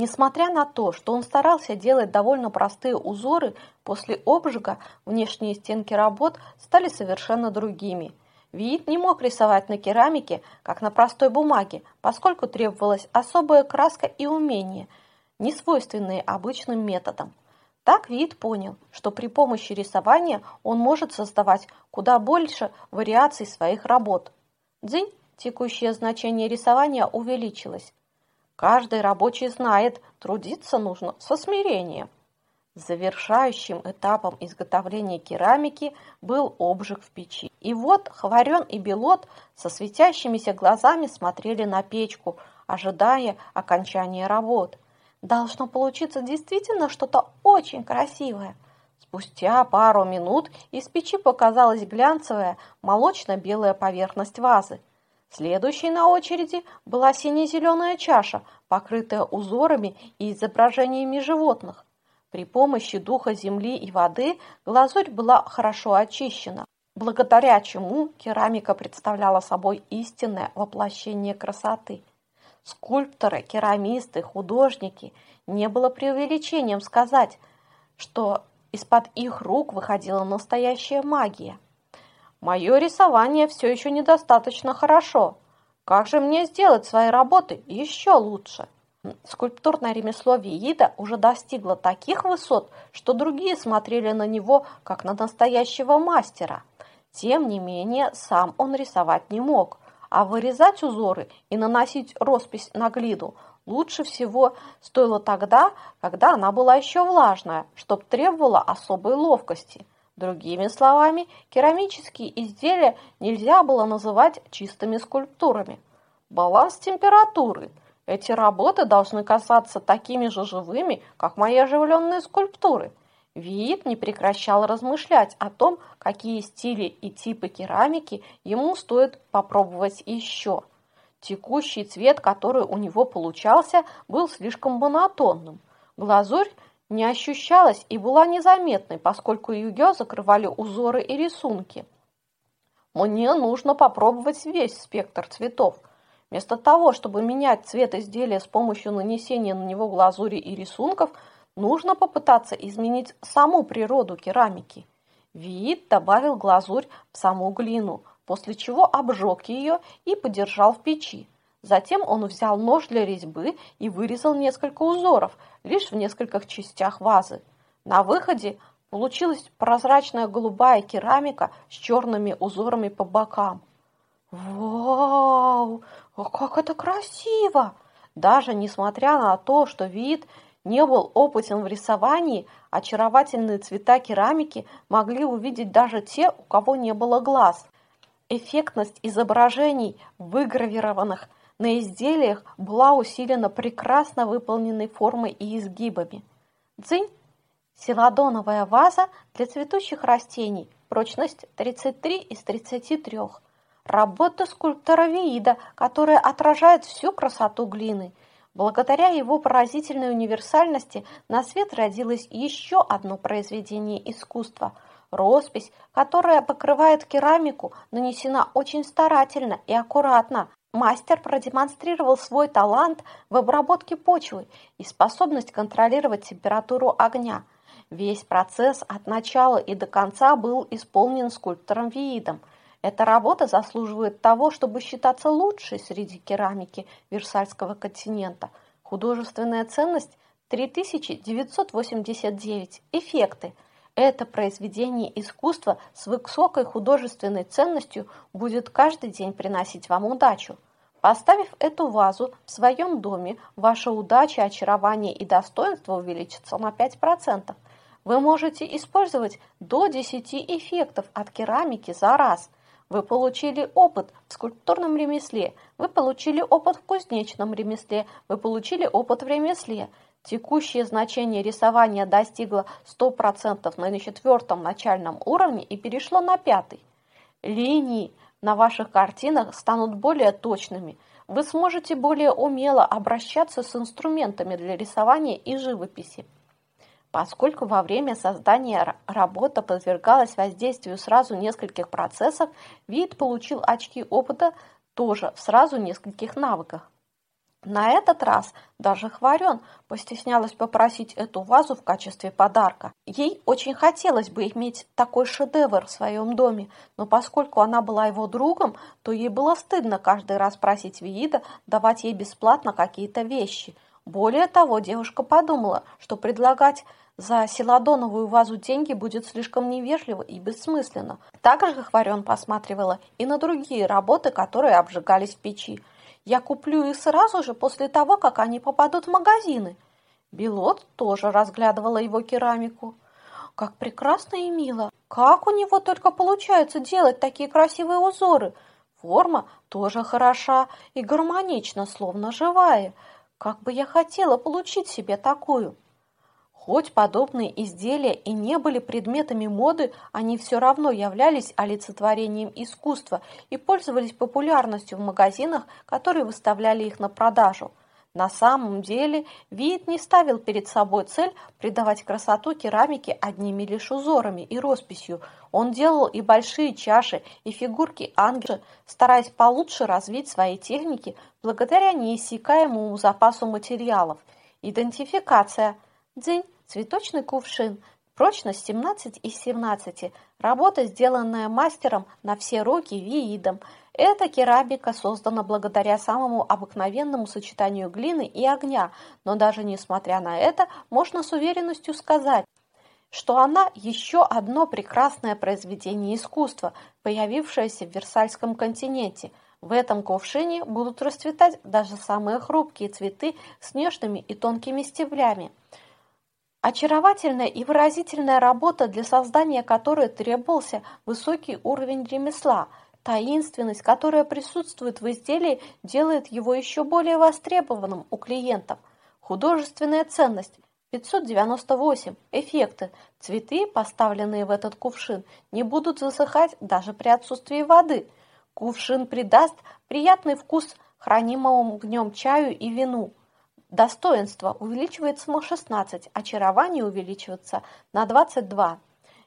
Несмотря на то, что он старался делать довольно простые узоры, после обжига внешние стенки работ стали совершенно другими. Виит не мог рисовать на керамике, как на простой бумаге, поскольку требовалась особая краска и умение, не свойственные обычным методам. Так Виит понял, что при помощи рисования он может создавать куда больше вариаций своих работ. Дзынь, текущее значение рисования увеличилось. Каждый рабочий знает, трудиться нужно со смирением. Завершающим этапом изготовления керамики был обжиг в печи. И вот Хварен и Белот со светящимися глазами смотрели на печку, ожидая окончания работ. Должно получиться действительно что-то очень красивое. Спустя пару минут из печи показалась глянцевая молочно-белая поверхность вазы. Следующей на очереди была сине-зеленая чаша, покрытая узорами и изображениями животных. При помощи духа земли и воды глазурь была хорошо очищена, благодаря чему керамика представляла собой истинное воплощение красоты. Скульпторы, керамисты, художники не было преувеличением сказать, что из-под их рук выходила настоящая магия – Мое рисование все еще недостаточно хорошо. Как же мне сделать свои работы еще лучше? Скульптурное ремесло Виида уже достигло таких высот, что другие смотрели на него как на настоящего мастера. Тем не менее, сам он рисовать не мог, а вырезать узоры и наносить роспись на глину лучше всего стоило тогда, когда она была еще влажная, чтоб требовала особой ловкости – Другими словами, керамические изделия нельзя было называть чистыми скульптурами. Баланс температуры. Эти работы должны казаться такими же живыми, как мои оживленные скульптуры. Виит не прекращал размышлять о том, какие стили и типы керамики ему стоит попробовать еще. Текущий цвет, который у него получался, был слишком монотонным. Глазурь не ощущалась и была незаметной, поскольку ее закрывали узоры и рисунки. Мне нужно попробовать весь спектр цветов. Вместо того, чтобы менять цвет изделия с помощью нанесения на него глазури и рисунков, нужно попытаться изменить саму природу керамики. Виит добавил глазурь в саму глину, после чего обжег ее и подержал в печи. Затем он взял нож для резьбы и вырезал несколько узоров, лишь в нескольких частях вазы. На выходе получилась прозрачная голубая керамика с черными узорами по бокам. Вау! Как это красиво! Даже несмотря на то, что вид не был опытен в рисовании, очаровательные цвета керамики могли увидеть даже те, у кого не было глаз. Эффектность изображений, выгравированных на изделиях была усилена прекрасно выполненной формой и изгибами. Дзынь – селадоновая ваза для цветущих растений, прочность 33 из 33. Работа скульптора Виида, которая отражает всю красоту глины. Благодаря его поразительной универсальности на свет родилось еще одно произведение искусства – Роспись, которая покрывает керамику, нанесена очень старательно и аккуратно, Мастер продемонстрировал свой талант в обработке почвы и способность контролировать температуру огня. Весь процесс от начала и до конца был исполнен скульптором Виидом. Эта работа заслуживает того, чтобы считаться лучшей среди керамики Версальского континента. Художественная ценность 3989. Эффекты – это произведение искусства с высокой художественной ценностью будет каждый день приносить вам удачу. Поставив эту вазу в своем доме, ваша удача, очарование и достоинство увеличатся на 5%. Вы можете использовать до 10 эффектов от керамики за раз. Вы получили опыт в скульптурном ремесле, вы получили опыт в кузнечном ремесле, вы получили опыт в ремесле – Текущее значение рисования достигло 100% на четвертом начальном уровне и перешло на пятый. Линии на ваших картинах станут более точными. Вы сможете более умело обращаться с инструментами для рисования и живописи. Поскольку во время создания работа подвергалась воздействию сразу нескольких процессов, вид получил очки опыта тоже в сразу нескольких навыках. На этот раз даже Хварен постеснялась попросить эту вазу в качестве подарка. Ей очень хотелось бы иметь такой шедевр в своем доме, но поскольку она была его другом, то ей было стыдно каждый раз просить Виида давать ей бесплатно какие-то вещи. Более того, девушка подумала, что предлагать за селадоновую вазу деньги будет слишком невежливо и бессмысленно. Также Хварен посматривала и на другие работы, которые обжигались в печи. Я куплю их сразу же после того, как они попадут в магазины. Белот тоже разглядывала его керамику. Как прекрасно и мило. Как у него только получается делать такие красивые узоры. Форма тоже хороша и гармонична, словно живая. Как бы я хотела получить себе такую. Хоть подобные изделия и не были предметами моды, они все равно являлись олицетворением искусства и пользовались популярностью в магазинах, которые выставляли их на продажу. На самом деле Виит не ставил перед собой цель придавать красоту керамике одними лишь узорами и росписью. Он делал и большие чаши, и фигурки ангела, стараясь получше развить свои техники благодаря неиссякаемому запасу материалов. Идентификация. Дзынь Цветочный кувшин. Прочность 17 из 17. Работа, сделанная мастером на все руки виидом. Эта керамика создана благодаря самому обыкновенному сочетанию глины и огня, но даже несмотря на это, можно с уверенностью сказать, что она еще одно прекрасное произведение искусства, появившееся в Версальском континенте. В этом кувшине будут расцветать даже самые хрупкие цветы с нежными и тонкими стеблями. Очаровательная и выразительная работа, для создания которой требовался высокий уровень ремесла, таинственность, которая присутствует в изделии, делает его еще более востребованным у клиентов. Художественная ценность 598. Эффекты. Цветы, поставленные в этот кувшин, не будут засыхать даже при отсутствии воды. Кувшин придаст приятный вкус хранимому в нем чаю и вину. Достоинство увеличивается на 16, очарование увеличивается на 22.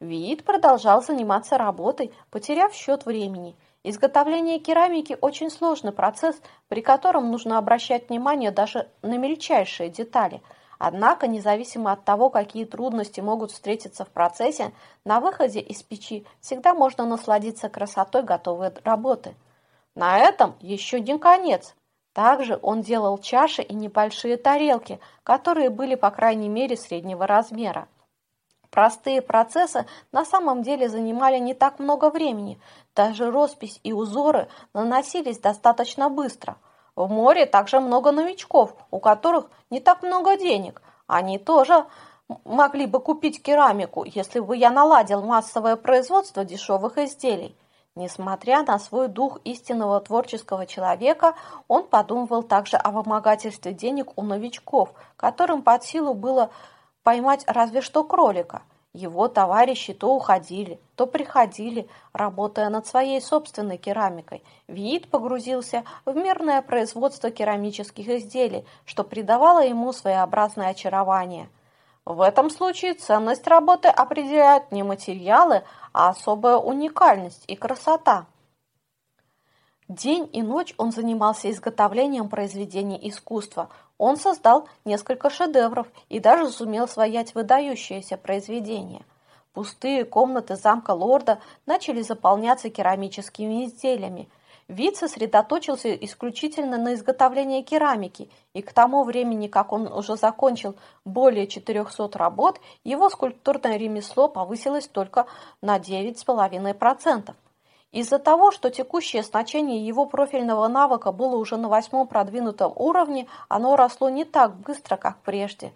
Виит продолжал заниматься работой, потеряв счет времени. Изготовление керамики – очень сложный процесс, при котором нужно обращать внимание даже на мельчайшие детали. Однако, независимо от того, какие трудности могут встретиться в процессе, на выходе из печи всегда можно насладиться красотой готовой работы. На этом еще не конец. Также он делал чаши и небольшие тарелки, которые были по крайней мере среднего размера. Простые процессы на самом деле занимали не так много времени, даже роспись и узоры наносились достаточно быстро. В море также много новичков, у которых не так много денег. Они тоже могли бы купить керамику, если бы я наладил массовое производство дешевых изделий. Несмотря на свой дух истинного творческого человека, он подумывал также о вымогательстве денег у новичков, которым под силу было поймать разве что кролика. Его товарищи то уходили, то приходили, работая над своей собственной керамикой. Виит погрузился в мирное производство керамических изделий, что придавало ему своеобразное очарование. В этом случае ценность работы определяют не материалы, а особая уникальность и красота. День и ночь он занимался изготовлением произведений искусства. Он создал несколько шедевров и даже сумел своять выдающиеся произведения. Пустые комнаты замка лорда начали заполняться керамическими изделиями – Вид сосредоточился исключительно на изготовлении керамики, и к тому времени, как он уже закончил более 400 работ, его скульптурное ремесло повысилось только на 9,5%. Из-за того, что текущее значение его профильного навыка было уже на восьмом продвинутом уровне, оно росло не так быстро, как прежде.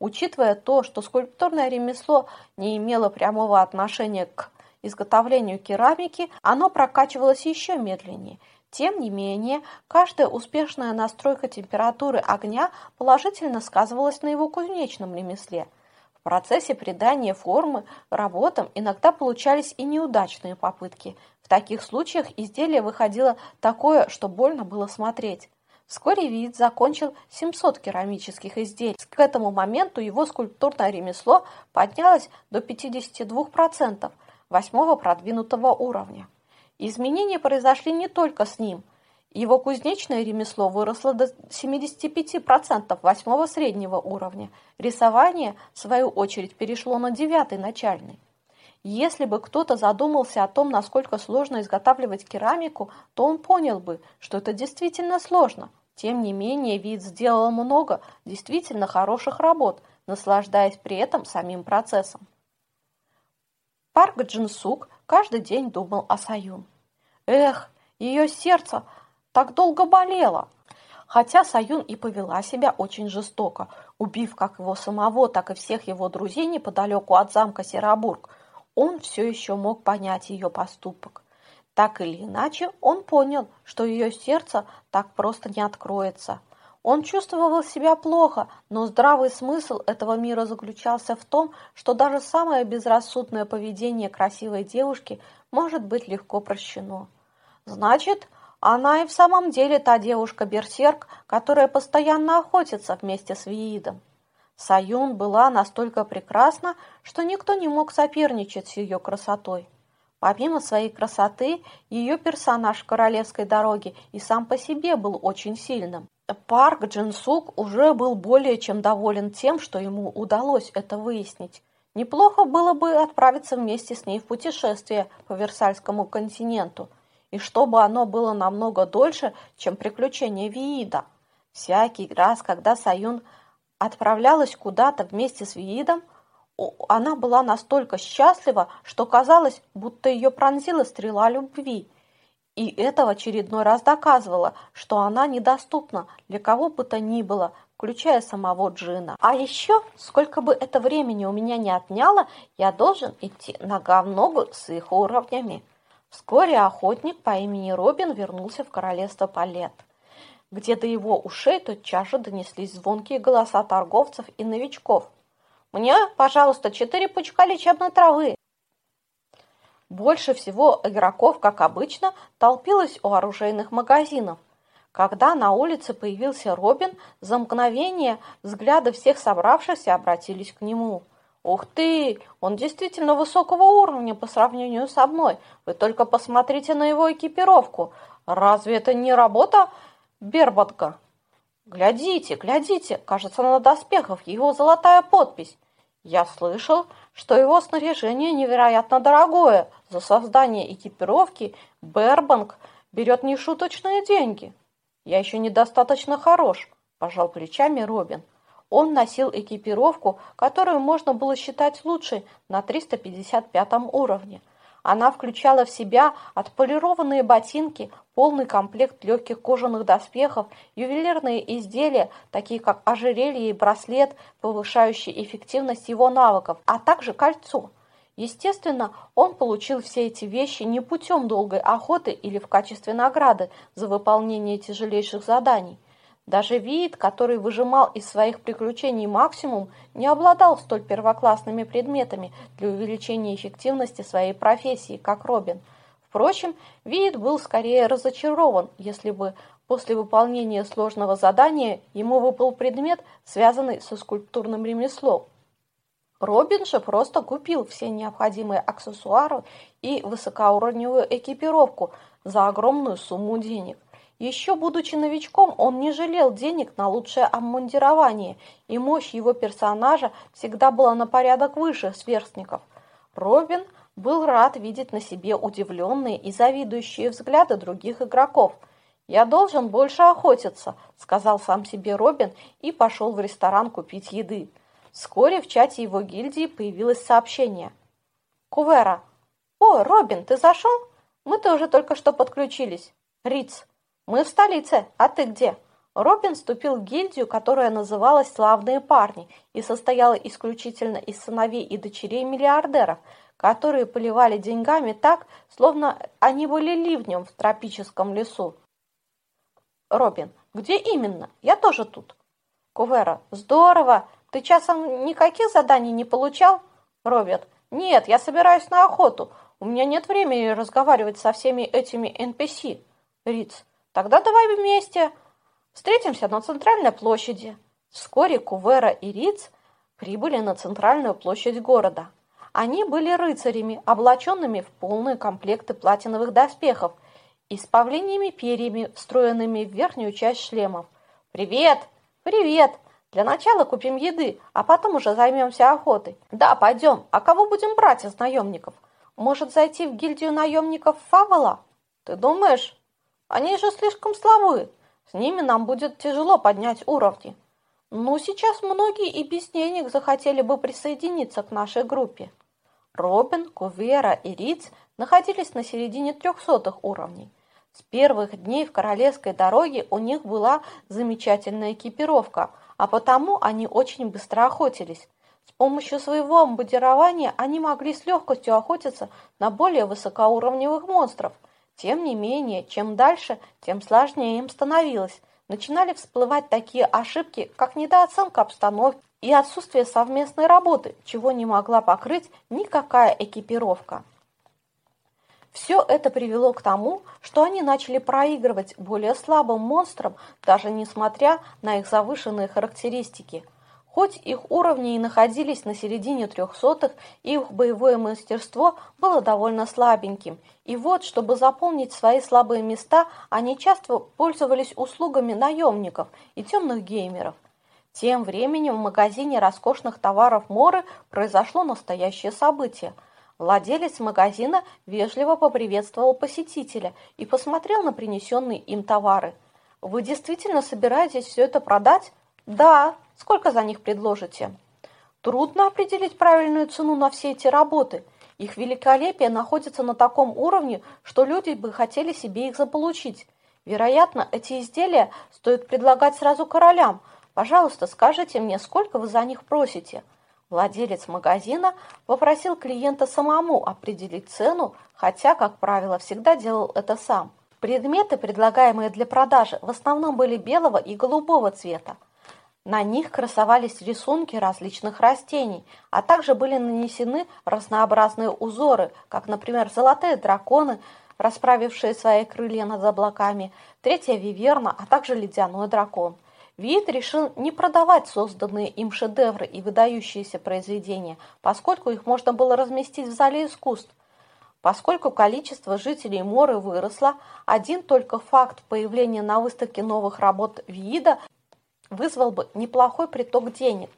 Учитывая то, что скульптурное ремесло не имело прямого отношения к изготовлению керамики оно прокачивалось еще медленнее. Тем не менее, каждая успешная настройка температуры огня положительно сказывалась на его кузнечном ремесле. В процессе придания формы работам иногда получались и неудачные попытки. В таких случаях изделие выходило такое, что больно было смотреть. Вскоре вид закончил 700 керамических изделий. К этому моменту его скульптурное ремесло поднялось до 52%, восьмого продвинутого уровня. Изменения произошли не только с ним. Его кузнечное ремесло выросло до 75% восьмого среднего уровня. Рисование, в свою очередь, перешло на девятый начальный. Если бы кто-то задумался о том, насколько сложно изготавливать керамику, то он понял бы, что это действительно сложно. Тем не менее, вид сделал много действительно хороших работ, наслаждаясь при этом самим процессом. Парк Джинсук каждый день думал о Саюн. Эх, ее сердце так долго болело. Хотя Саюн и повела себя очень жестоко, убив как его самого, так и всех его друзей неподалеку от замка Серобург – он все еще мог понять ее поступок. Так или иначе, он понял, что ее сердце так просто не откроется. Он чувствовал себя плохо, но здравый смысл этого мира заключался в том, что даже самое безрассудное поведение красивой девушки может быть легко прощено. Значит, она и в самом деле та девушка-берсерк, которая постоянно охотится вместе с Виидом. Саюн была настолько прекрасна, что никто не мог соперничать с ее красотой. Помимо своей красоты, ее персонаж королевской дороги и сам по себе был очень сильным. Парк Джинсук уже был более чем доволен тем, что ему удалось это выяснить. Неплохо было бы отправиться вместе с ней в путешествие по Версальскому континенту, и чтобы оно было намного дольше, чем приключение Виида. Всякий раз, когда Саюн отправлялась куда-то вместе с Виидом, она была настолько счастлива, что казалось, будто ее пронзила стрела любви. И это в очередной раз доказывало, что она недоступна для кого бы то ни было, включая самого Джина. А еще, сколько бы это времени у меня не отняло, я должен идти нога в ногу с их уровнями. Вскоре охотник по имени Робин вернулся в королевство Палет где до его ушей тотчас же донеслись звонкие голоса торговцев и новичков. «Мне, пожалуйста, четыре пучка лечебной травы!» Больше всего игроков, как обычно, толпилось у оружейных магазинов. Когда на улице появился Робин, за мгновение взгляды всех собравшихся обратились к нему. «Ух ты! Он действительно высокого уровня по сравнению со мной. Вы только посмотрите на его экипировку. Разве это не работа Бербатка. Глядите, глядите, кажется, на доспехах его золотая подпись. Я слышал, что его снаряжение невероятно дорогое. За создание экипировки Бербанк берет нешуточные деньги. Я еще недостаточно хорош, пожал плечами Робин. Он носил экипировку, которую можно было считать лучшей на 355 уровне. Она включала в себя отполированные ботинки, полный комплект легких кожаных доспехов, ювелирные изделия, такие как ожерелье и браслет, повышающие эффективность его навыков, а также кольцо. Естественно, он получил все эти вещи не путем долгой охоты или в качестве награды за выполнение тяжелейших заданий. Даже вид, который выжимал из своих приключений максимум, не обладал столь первоклассными предметами для увеличения эффективности своей профессии, как Робин. Впрочем, вид был скорее разочарован, если бы после выполнения сложного задания ему выпал предмет, связанный со скульптурным ремеслом. Робин же просто купил все необходимые аксессуары и высокоуровневую экипировку за огромную сумму денег – еще будучи новичком, он не жалел денег на лучшее обмундирование, и мощь его персонажа всегда была на порядок выше сверстников. Робин был рад видеть на себе удивленные и завидующие взгляды других игроков. «Я должен больше охотиться», — сказал сам себе Робин и пошел в ресторан купить еды. Вскоре в чате его гильдии появилось сообщение. «Кувера! О, Робин, ты зашел? Мы тоже только что подключились. Риц, «Мы в столице, а ты где?» Робин вступил в гильдию, которая называлась «Славные парни» и состояла исключительно из сыновей и дочерей миллиардеров, которые поливали деньгами так, словно они были ливнем в тропическом лесу. Робин, где именно? Я тоже тут. Кувера, здорово. Ты часом никаких заданий не получал? Роберт, нет, я собираюсь на охоту. У меня нет времени разговаривать со всеми этими NPC. Риц, Тогда давай вместе. Встретимся на центральной площади. Вскоре Кувера и Риц прибыли на центральную площадь города. Они были рыцарями, облаченными в полные комплекты платиновых доспехов, и с павлиньими перьями, встроенными в верхнюю часть шлемов. «Привет! Привет! Для начала купим еды, а потом уже займемся охотой. Да, пойдем. А кого будем брать из наемников? Может, зайти в гильдию наемников Фавола? Ты думаешь? Они же слишком слабы. С ними нам будет тяжело поднять уровни. Ну, сейчас многие и без денег захотели бы присоединиться к нашей группе. Робин, Кувера и Риц находились на середине трехсотых уровней. С первых дней в королевской дороге у них была замечательная экипировка, а потому они очень быстро охотились. С помощью своего амбудирования они могли с легкостью охотиться на более высокоуровневых монстров. Тем не менее, чем дальше, тем сложнее им становилось. Начинали всплывать такие ошибки, как недооценка обстановки и отсутствие совместной работы, чего не могла покрыть никакая экипировка. Все это привело к тому, что они начали проигрывать более слабым монстрам, даже несмотря на их завышенные характеристики. Хоть их уровни и находились на середине трехсотых, их боевое мастерство было довольно слабеньким. И вот, чтобы заполнить свои слабые места, они часто пользовались услугами наемников и темных геймеров. Тем временем в магазине роскошных товаров Моры произошло настоящее событие – Владелец магазина вежливо поприветствовал посетителя и посмотрел на принесенные им товары. «Вы действительно собираетесь все это продать?» «Да. Сколько за них предложите?» «Трудно определить правильную цену на все эти работы. Их великолепие находится на таком уровне, что люди бы хотели себе их заполучить. Вероятно, эти изделия стоит предлагать сразу королям. Пожалуйста, скажите мне, сколько вы за них просите?» Владелец магазина попросил клиента самому определить цену, хотя, как правило, всегда делал это сам. Предметы, предлагаемые для продажи, в основном были белого и голубого цвета. На них красовались рисунки различных растений, а также были нанесены разнообразные узоры, как, например, золотые драконы, расправившие свои крылья над облаками, третья виверна, а также ледяной дракон – Вид решил не продавать созданные им шедевры и выдающиеся произведения, поскольку их можно было разместить в зале искусств. Поскольку количество жителей Моры выросло, один только факт появления на выставке новых работ Виида вызвал бы неплохой приток денег.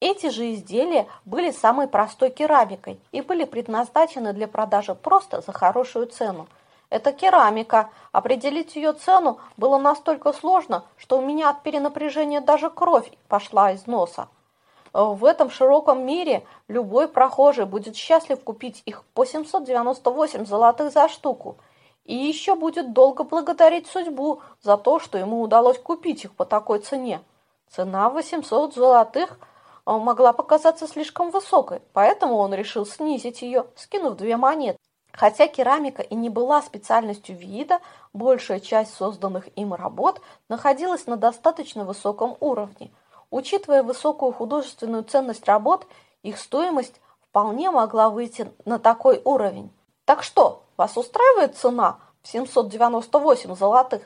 Эти же изделия были самой простой керамикой и были предназначены для продажи просто за хорошую цену – это керамика. Определить ее цену было настолько сложно, что у меня от перенапряжения даже кровь пошла из носа. В этом широком мире любой прохожий будет счастлив купить их по 798 золотых за штуку. И еще будет долго благодарить судьбу за то, что ему удалось купить их по такой цене. Цена 800 золотых э, могла показаться слишком высокой, поэтому он решил снизить ее, скинув две монеты. Хотя керамика и не была специальностью вида, большая часть созданных им работ находилась на достаточно высоком уровне. Учитывая высокую художественную ценность работ, их стоимость вполне могла выйти на такой уровень. Так что, вас устраивает цена в 798 золотых?